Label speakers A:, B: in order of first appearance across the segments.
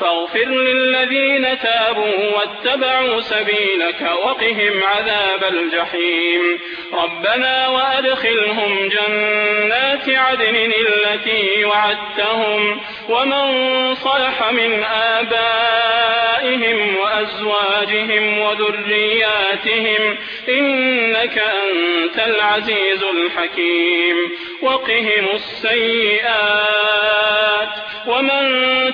A: فاغفر للذين تابوا واتبعوا سبيلك وقهم عذاب الجحيم. ربنا وأدخلهم جنات عدن التي وعدتهم ومن صلح من آبائهم وأزواجهم وذرياتهم إنك أنت العزيز الحكيم. وقهم السيئات ومن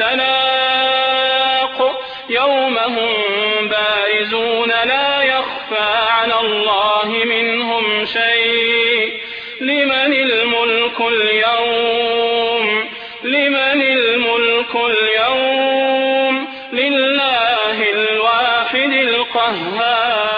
A: التلاق. يوم هم بارزون لا يخفى على الله منهم شيء. لمن الملك اليوم؟ لمن الملك اليوم؟ لله الواحد القهار.